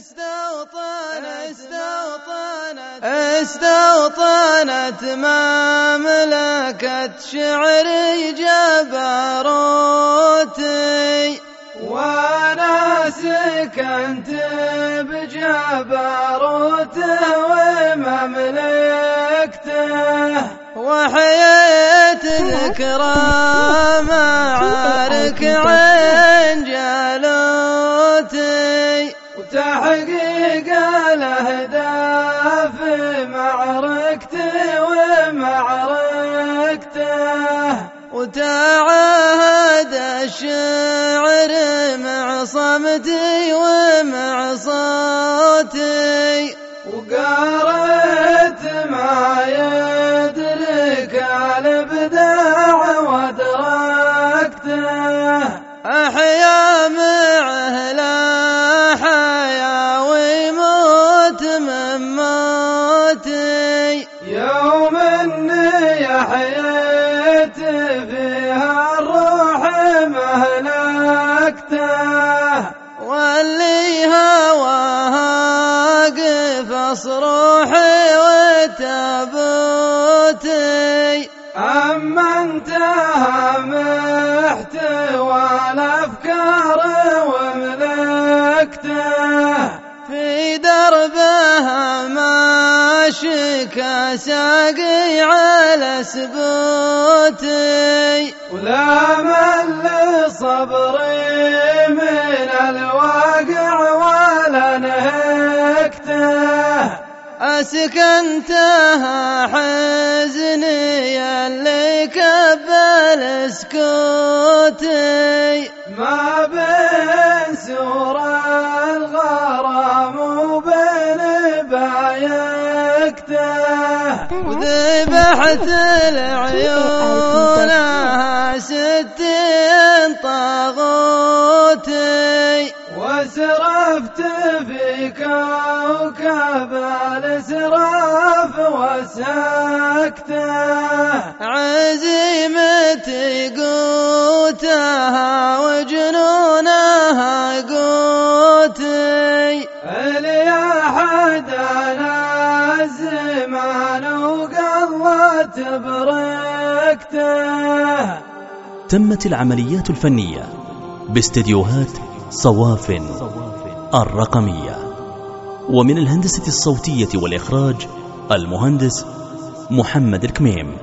استوطنت استوطنت استوطنت مملكة شعري جبروتي. وأنا سكنت بجبروته ومملكته وحييت ذكرى معارك عين معركتي ومعركته. وتعاهد الشعر مع صمتي ومع صوتي. وقارت ما فيها الروح مهلكته واللي هواها قفص روحي وتابوتي أما انتهى محتوى الأفكار وملكته في دربها ماشي ساقي على سبوتي. ولا مل صبري من الواقع ولا نهكته. أسكنتها حزني اللي كبل سكوتي. ما بين سورة الغرام وبين بايكته وذبحت العيون ستين طاغوتي. وسرفت في كوكب الأسراف وسكته. عزيمتي قوتها وقلت بركته تمت العمليات الفنية باستديوهات صواف الرقمية. ومن الهندسة الصوتية والإخراج المهندس محمد الكميم.